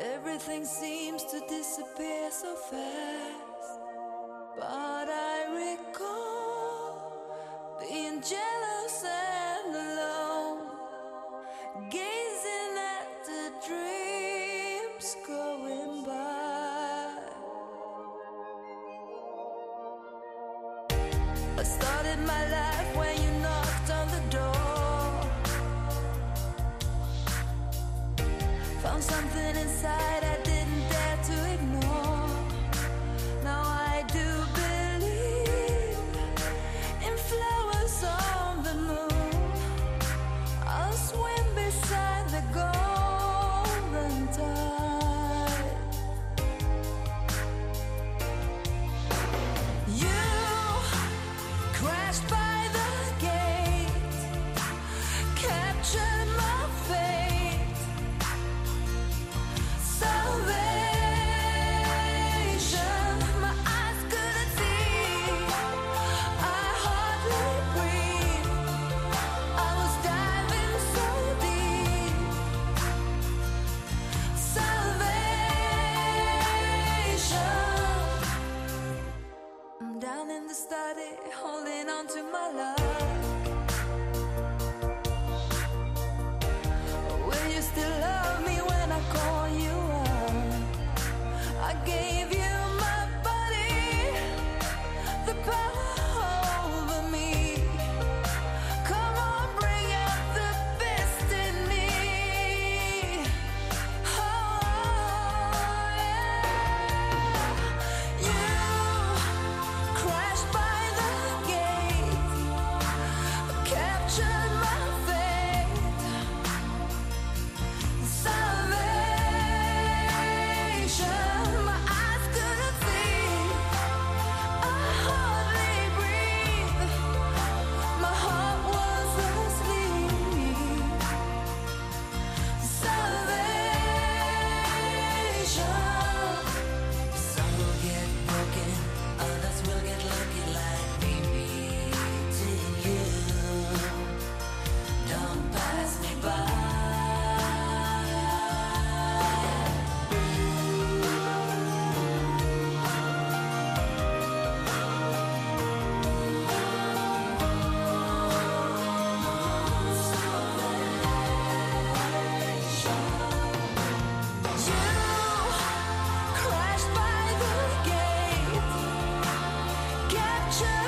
Everything seems to disappear so fast. But I recall being jealous and alone, gazing at the dreams going by. I started my life capture